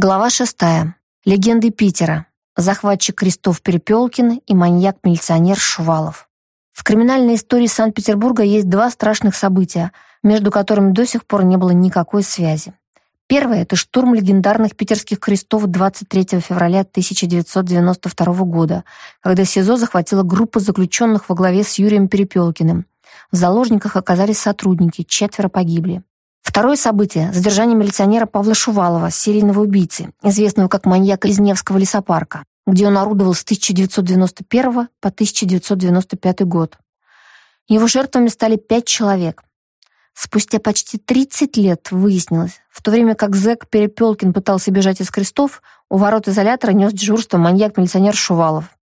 Глава шестая. Легенды Питера. Захватчик Крестов Перепелкин и маньяк-милиционер Шувалов. В криминальной истории Санкт-Петербурга есть два страшных события, между которыми до сих пор не было никакой связи. Первое — это штурм легендарных питерских крестов 23 февраля 1992 года, когда СИЗО захватила группа заключенных во главе с Юрием Перепелкиным. В заложниках оказались сотрудники, четверо погибли. Второе событие – задержание милиционера Павла Шувалова, серийного убийцы, известного как маньяк из Невского лесопарка, где он орудовал с 1991 по 1995 год. Его жертвами стали пять человек. Спустя почти 30 лет выяснилось, в то время как зэк Перепелкин пытался бежать из крестов, у ворот изолятора нес дежурство маньяк-милиционер Шувалов.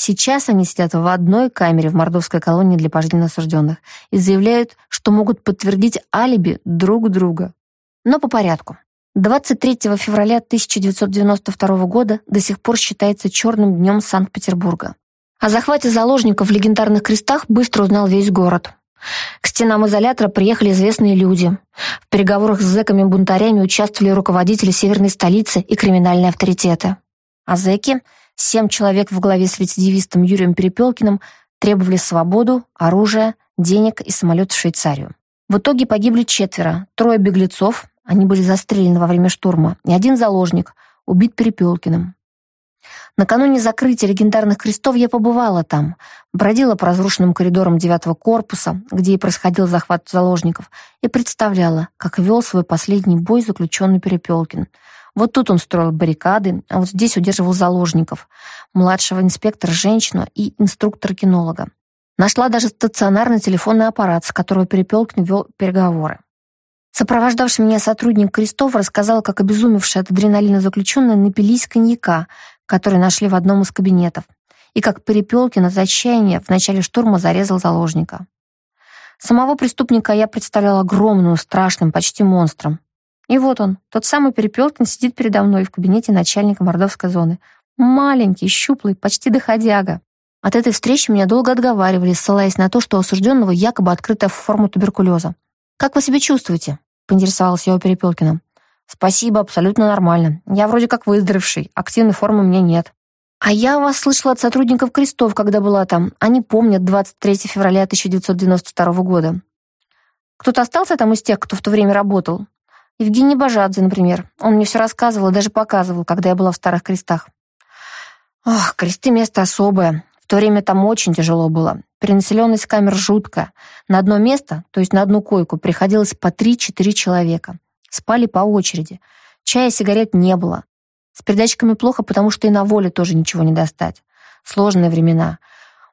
Сейчас они сидят в одной камере в мордовской колонии для пожизненно осужденных и заявляют, что могут подтвердить алиби друг друга. Но по порядку. 23 февраля 1992 года до сих пор считается черным днем Санкт-Петербурга. О захвате заложников в легендарных крестах быстро узнал весь город. К стенам изолятора приехали известные люди. В переговорах с зэками-бунтарями участвовали руководители северной столицы и криминальные авторитеты. А зэки Семь человек в главе с рецидивистом Юрием Перепелкиным требовали свободу, оружие, денег и самолет в Швейцарию. В итоге погибли четверо, трое беглецов, они были застрелены во время штурма, и один заложник, убит Перепелкиным. Накануне закрытия легендарных крестов я побывала там, бродила по разрушенным коридорам девятого корпуса, где и происходил захват заложников, и представляла, как вел свой последний бой заключенный Перепелкин — вот тут он строил баррикады, а вот здесь удерживал заложников, младшего инспектора, женщину и инструктора-кинолога. Нашла даже стационарный телефонный аппарат, с которого Перепелкин вел переговоры. Сопровождавший меня сотрудник Крестов рассказал, как обезумевшие от адреналина заключенные напились коньяка, который нашли в одном из кабинетов, и как Перепелкин от отчаяния в начале штурма зарезал заложника. Самого преступника я представлял огромным, страшным, почти монстром. И вот он, тот самый Перепелкин, сидит передо мной в кабинете начальника мордовской зоны. Маленький, щуплый, почти доходяга. От этой встречи меня долго отговаривали, ссылаясь на то, что у осужденного якобы открытая форма туберкулеза. «Как вы себя чувствуете?» — поинтересовалась я у Перепелкина. «Спасибо, абсолютно нормально. Я вроде как выздоровевший, активной формы у меня нет». «А я вас слышала от сотрудников крестов, когда была там. Они помнят 23 февраля 1992 года. Кто-то остался там из тех, кто в то время работал? Евгений Бажадзе, например. Он мне все рассказывал и даже показывал, когда я была в Старых Крестах. Ох, кресты место особое. В то время там очень тяжело было. Перенаселенность камер жуткая. На одно место, то есть на одну койку, приходилось по 3-4 человека. Спали по очереди. Чая и сигарет не было. С передатчиками плохо, потому что и на воле тоже ничего не достать. Сложные времена.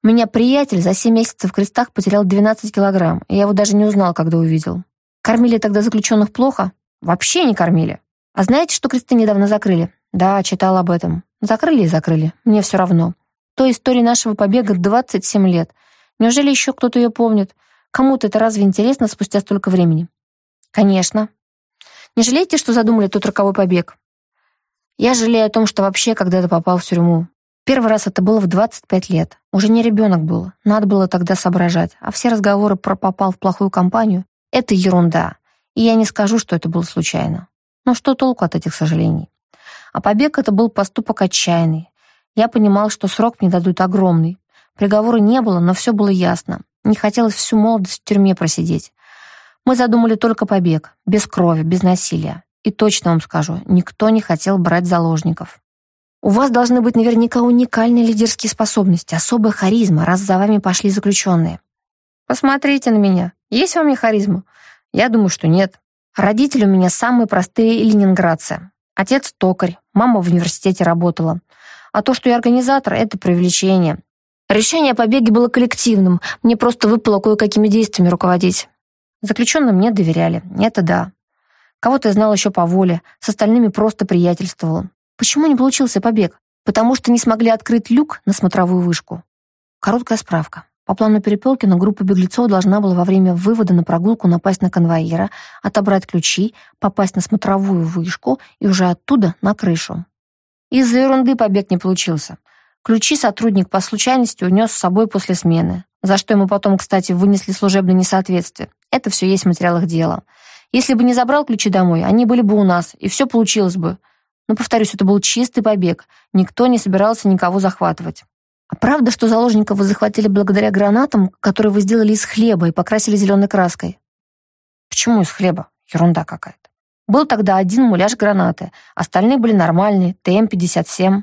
У меня приятель за 7 месяцев в крестах потерял 12 килограмм, и я его даже не узнал, когда увидел. Кормили тогда заключенных плохо, Вообще не кормили. А знаете, что кресты недавно закрыли? Да, читал об этом. Закрыли и закрыли. Мне все равно. Той истории нашего побега 27 лет. Неужели еще кто-то ее помнит? Кому-то это разве интересно спустя столько времени? Конечно. Не жалеете, что задумали тот роковой побег? Я жалею о том, что вообще когда-то попал в тюрьму. Первый раз это было в 25 лет. Уже не ребенок был. Надо было тогда соображать. А все разговоры про попал в плохую компанию — это ерунда. И я не скажу, что это было случайно. Но что толку от этих сожалений? А побег это был поступок отчаянный. Я понимал, что срок мне дадут огромный. Приговора не было, но все было ясно. Не хотелось всю молодость в тюрьме просидеть. Мы задумали только побег, без крови, без насилия. И точно вам скажу, никто не хотел брать заложников. У вас должны быть наверняка уникальные лидерские способности, особая харизма, раз за вами пошли заключенные. Посмотрите на меня. Есть во мне харизма? Я думаю, что нет. Родители у меня самые простые ленинградцы. Отец токарь, мама в университете работала. А то, что я организатор, это привлечение. Решение о побеге было коллективным, мне просто выпало кое-какими действиями руководить. Заключенным мне доверяли, это да. Кого-то я знал еще по воле, с остальными просто приятельствовал. Почему не получился побег? Потому что не смогли открыть люк на смотровую вышку. Короткая справка. По плану Перепелкина группа беглецов должна была во время вывода на прогулку напасть на конвоира, отобрать ключи, попасть на смотровую вышку и уже оттуда на крышу. Из-за ерунды побег не получился. Ключи сотрудник по случайности унес с собой после смены, за что ему потом, кстати, вынесли служебное несоответствие. Это все есть в материалах дела. Если бы не забрал ключи домой, они были бы у нас, и все получилось бы. Но, повторюсь, это был чистый побег. Никто не собирался никого захватывать. А правда, что заложников вы захватили благодаря гранатам, которые вы сделали из хлеба и покрасили зеленой краской? Почему из хлеба? Ерунда какая-то. Был тогда один муляж гранаты, остальные были нормальные, ТМ-57.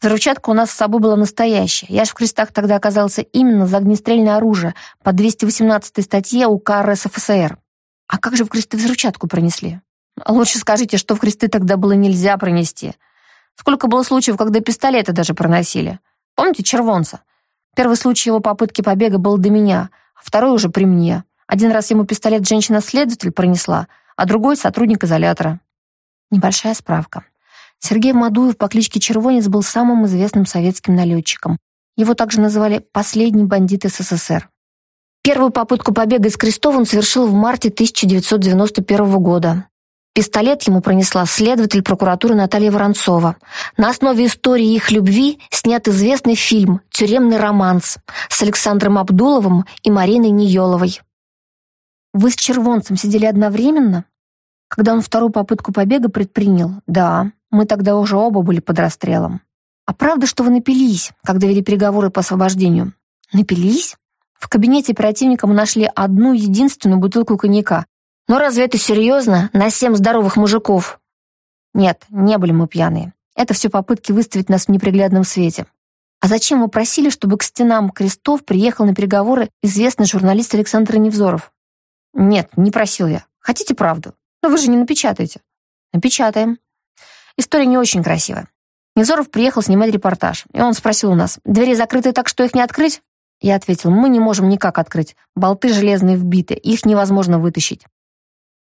Взрывчатка у нас с собой была настоящая. Я ж в крестах тогда оказался именно за огнестрельное оружие по 218 статье УК РСФСР. А как же в кресты взрывчатку пронесли? Лучше скажите, что в кресты тогда было нельзя пронести. Сколько было случаев, когда пистолеты даже проносили. Помните червонца? Первый случай его попытки побега был до меня, а второй уже при мне. Один раз ему пистолет женщина-следователь пронесла, а другой — сотрудник изолятора. Небольшая справка. Сергей Мадуев по кличке Червонец был самым известным советским налетчиком. Его также называли «последний бандит СССР». Первую попытку побега из крестов он совершил в марте 1991 года. Пистолет ему пронесла следователь прокуратуры Наталья Воронцова. На основе истории их любви снят известный фильм «Тюремный романс» с Александром Абдуловым и Мариной Ниеловой. Вы с червонцем сидели одновременно? Когда он вторую попытку побега предпринял? Да, мы тогда уже оба были под расстрелом. А правда, что вы напились, когда вели переговоры по освобождению? Напились? В кабинете оперативника мы нашли одну единственную бутылку коньяка. Но разве это серьезно? На семь здоровых мужиков? Нет, не были мы пьяные. Это все попытки выставить нас в неприглядном свете. А зачем вы просили, чтобы к стенам крестов приехал на переговоры известный журналист Александр Невзоров? Нет, не просил я. Хотите правду? Но вы же не напечатаете. Напечатаем. История не очень красивая. Невзоров приехал снимать репортаж, и он спросил у нас, «Двери закрыты так, что их не открыть?» Я ответил, «Мы не можем никак открыть. Болты железные вбиты, их невозможно вытащить».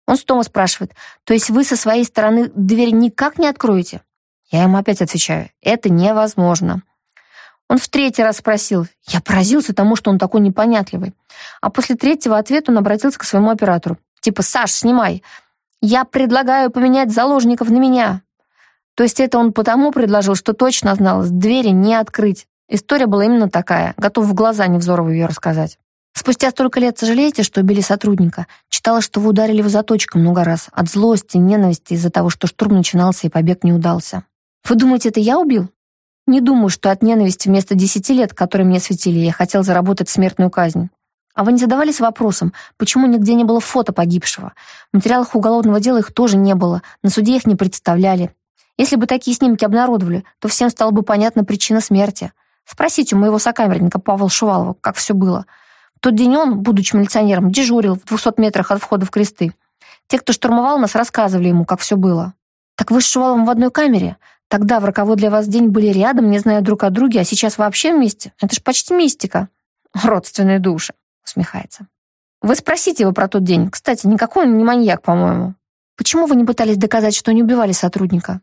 Он снова спрашивает, то есть вы со своей стороны дверь никак не откроете? Я ему опять отвечаю, это невозможно. Он в третий раз спросил. Я поразился тому, что он такой непонятливый. А после третьего ответа он обратился к своему оператору. Типа, Саш, снимай. Я предлагаю поменять заложников на меня. То есть это он потому предложил, что точно знал, двери не открыть. История была именно такая. Готов в глаза Невзорову ее рассказать. Спустя столько лет сожалеете, что убили сотрудника? Читала, что вы ударили его заточком много раз. От злости, ненависти из-за того, что штурм начинался и побег не удался. Вы думаете, это я убил? Не думаю, что от ненависти вместо десяти лет, которые мне светили, я хотел заработать смертную казнь. А вы не задавались вопросом, почему нигде не было фото погибшего? В материалах уголовного дела их тоже не было, на суде их не представляли. Если бы такие снимки обнародовали, то всем стала бы понятна причина смерти. Спросите у моего сокамерника Павла Шувалова, как все было тот день он, будучи милиционером, дежурил в 200 метрах от входа в кресты. Те, кто штурмовал нас, рассказывали ему, как все было. Так вы с Шувалом в одной камере? Тогда в роковой для вас день были рядом, не зная друг о друге, а сейчас вообще вместе? Это ж почти мистика. Родственные души, усмехается. Вы спросите его про тот день. Кстати, никакой он не маньяк, по-моему. Почему вы не пытались доказать, что не убивали сотрудника?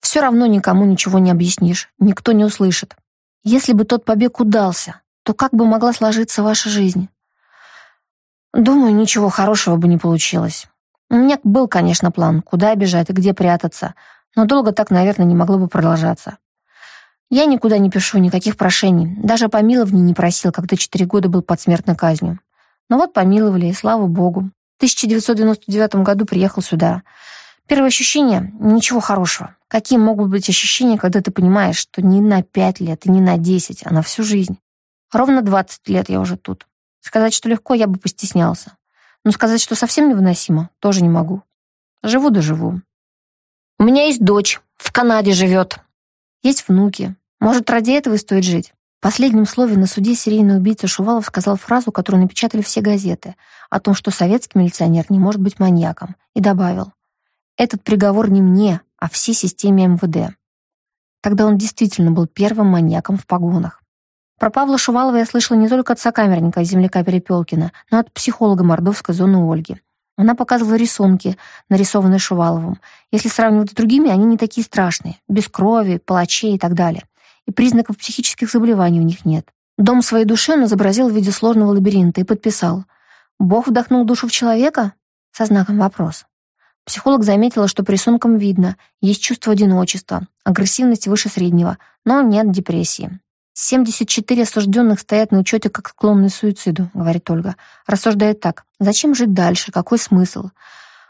Все равно никому ничего не объяснишь, никто не услышит. Если бы тот побег удался, то как бы могла сложиться ваша жизнь? Думаю, ничего хорошего бы не получилось. У меня был, конечно, план, куда бежать и где прятаться, но долго так, наверное, не могло бы продолжаться. Я никуда не пишу, никаких прошений. Даже помилования не просил, когда четыре года был под смертной казнью. Но вот помиловали, и слава богу. В 1999 году приехал сюда. Первое ощущение — ничего хорошего. Какие могут быть ощущения, когда ты понимаешь, что не на пять лет и не на десять, а на всю жизнь Ровно 20 лет я уже тут. Сказать, что легко, я бы постеснялся. Но сказать, что совсем невыносимо, тоже не могу. Живу да живу. У меня есть дочь, в Канаде живет. Есть внуки. Может, ради этого и стоит жить. В последнем слове на суде серийный убийца Шувалов сказал фразу, которую напечатали все газеты, о том, что советский милиционер не может быть маньяком, и добавил, «Этот приговор не мне, а всей системе МВД». Тогда он действительно был первым маньяком в погонах. Про Павла Шувалова я слышала не только от сокамерника, земляка Перепелкина, но от психолога мордовской зоны Ольги. Она показывала рисунки, нарисованные Шуваловым. Если сравнивать с другими, они не такие страшные. Без крови, палачей и так далее. И признаков психических заболеваний у них нет. Дом своей души он изобразил в виде сложного лабиринта и подписал. «Бог вдохнул душу в человека?» Со знаком вопрос. Психолог заметила, что по рисункам видно, есть чувство одиночества, агрессивность выше среднего, но нет депрессии. 74 осужденных стоят на учете как склонные к суициду, говорит Ольга. Рассуждает так. Зачем жить дальше? Какой смысл?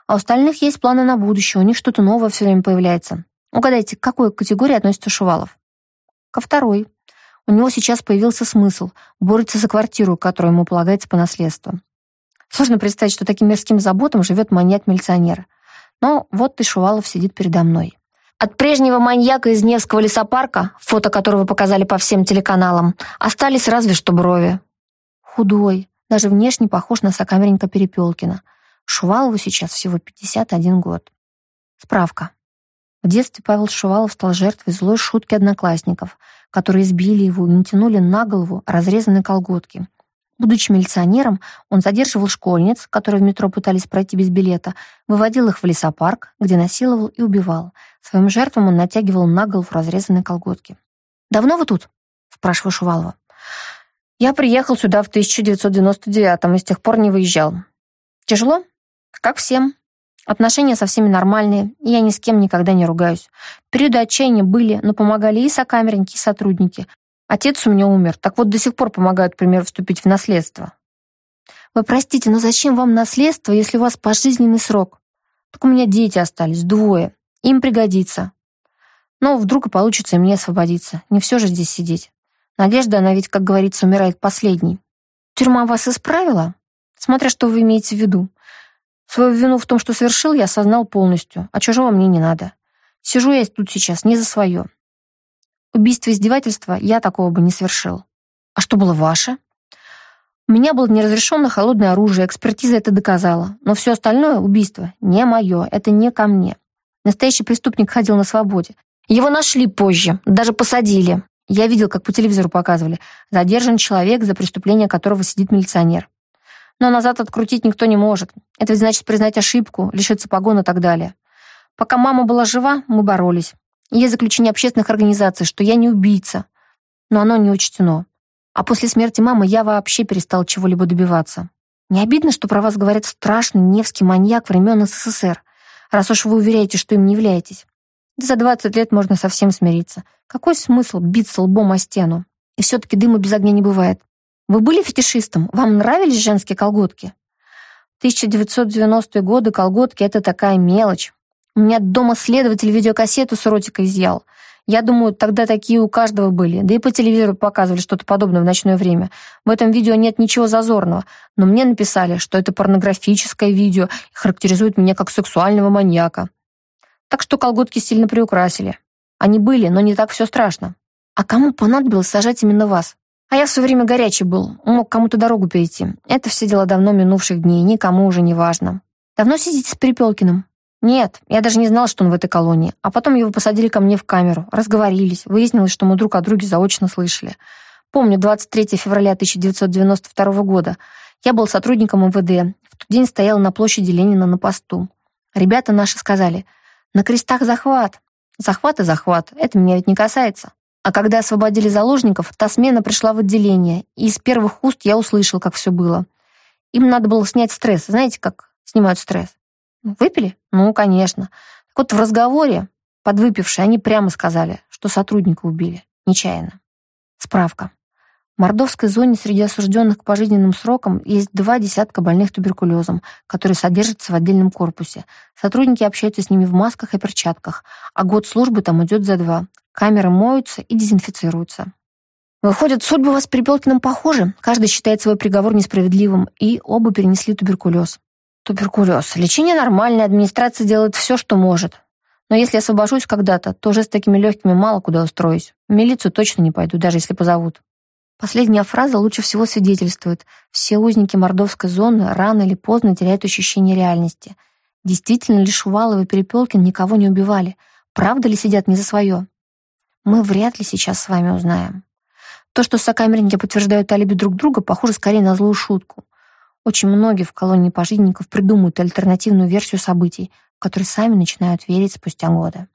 А у остальных есть планы на будущее, у них что-то новое все время появляется. Угадайте, к какой категории относится Шувалов? Ко второй. У него сейчас появился смысл, борется за квартиру, которая ему полагается по наследству. Сложно представить, что таким мирским заботам живет маньяк-милиционер. Но вот и Шувалов сидит передо мной. От прежнего маньяка из Невского лесопарка, фото которого показали по всем телеканалам, остались разве что брови. Худой, даже внешне похож на сокамерника Перепелкина. Шувалову сейчас всего 51 год. Справка. В детстве Павел Шувалов стал жертвой злой шутки одноклассников, которые избили его и натянули на голову разрезанные колготки. Будучи милиционером, он задерживал школьниц, которые в метро пытались пройти без билета, выводил их в лесопарк, где насиловал и убивал. Своим жертвам он натягивал на голову разрезанные колготки. «Давно вы тут?» — спрашиваю Шувалова. «Я приехал сюда в 1999-м и с тех пор не выезжал. Тяжело? Как всем. Отношения со всеми нормальные, и я ни с кем никогда не ругаюсь. Периоды отчаяния были, но помогали и сокамерники, и сотрудники. Отец у меня умер, так вот до сих пор помогают, к примеру, вступить в наследство. Вы простите, но зачем вам наследство, если у вас пожизненный срок? Так у меня дети остались, двое. Им пригодится. Но вдруг и получится и мне освободиться. Не все же здесь сидеть. Надежда, она ведь, как говорится, умирает последней. Тюрьма вас исправила? Смотря что вы имеете в виду. Свою вину в том, что совершил, я осознал полностью, а чужого мне не надо. Сижу я тут сейчас не за свое. Убийство издевательства я такого бы не совершил. А что было ваше? У меня было неразрешенное холодное оружие, экспертиза это доказала. Но все остальное убийство не мое, это не ко мне. Настоящий преступник ходил на свободе. Его нашли позже, даже посадили. Я видел, как по телевизору показывали. Задержан человек, за преступление которого сидит милиционер. Но назад открутить никто не может. Это ведь значит признать ошибку, лишиться погон и так далее. Пока мама была жива, мы боролись. Есть заключение общественных организаций, что я не убийца. Но оно не учтено. А после смерти мамы я вообще перестал чего-либо добиваться. Не обидно, что про вас говорят страшный Невский маньяк времен СССР, раз уж вы уверяете, что им не являетесь. Да за 20 лет можно совсем смириться. Какой смысл биться лбом о стену? И все-таки дыма без огня не бывает. Вы были фетишистом? Вам нравились женские колготки? 1990-е годы колготки — это такая мелочь. У меня дома следователь видеокассету с эротикой изъял. Я думаю, тогда такие у каждого были. Да и по телевизору показывали что-то подобное в ночное время. В этом видео нет ничего зазорного. Но мне написали, что это порнографическое видео и характеризует меня как сексуального маньяка. Так что колготки сильно приукрасили. Они были, но не так все страшно. А кому понадобилось сажать именно вас? А я все время горячий был, мог кому-то дорогу перейти. Это все дела давно минувших дней, никому уже не важно. Давно сидите с Перепелкиным? Нет, я даже не знал, что он в этой колонии. А потом его посадили ко мне в камеру, разговорились. Выяснилось, что мы друг о друге заочно слышали. Помню, 23 февраля 1992 года. Я был сотрудником МВД. В тот день стоял на площади Ленина на посту. Ребята наши сказали, на крестах захват. Захват и захват, это меня ведь не касается. А когда освободили заложников, та смена пришла в отделение, и из первых уст я услышал, как все было. Им надо было снять стресс. Знаете, как снимают стресс? Выпили? Ну, конечно. Так вот, в разговоре, подвыпившие, они прямо сказали, что сотрудника убили. Нечаянно. Справка. В Мордовской зоне среди осужденных к пожизненным срокам есть два десятка больных туберкулезом, которые содержатся в отдельном корпусе. Сотрудники общаются с ними в масках и перчатках, а год службы там идет за два. Камеры моются и дезинфицируются. Выходит, судьбы вас при Пелкином похожи. Каждый считает свой приговор несправедливым, и оба перенесли туберкулез. Туберкулез. Лечение нормальное, администрация делает все, что может. Но если освобожусь когда-то, то уже с такими легкими мало куда устроюсь. В милицию точно не пойду, даже если позовут. Последняя фраза лучше всего свидетельствует. Все узники мордовской зоны рано или поздно теряют ощущение реальности. Действительно ли Шувалов и Перепелкин никого не убивали? Правда ли сидят не за свое? мы вряд ли сейчас с вами узнаем. То, что сокамерники подтверждают алиби друг друга, похоже скорее на злую шутку. Очень многие в колонии пожизненников придумают альтернативную версию событий, в которые сами начинают верить спустя годы.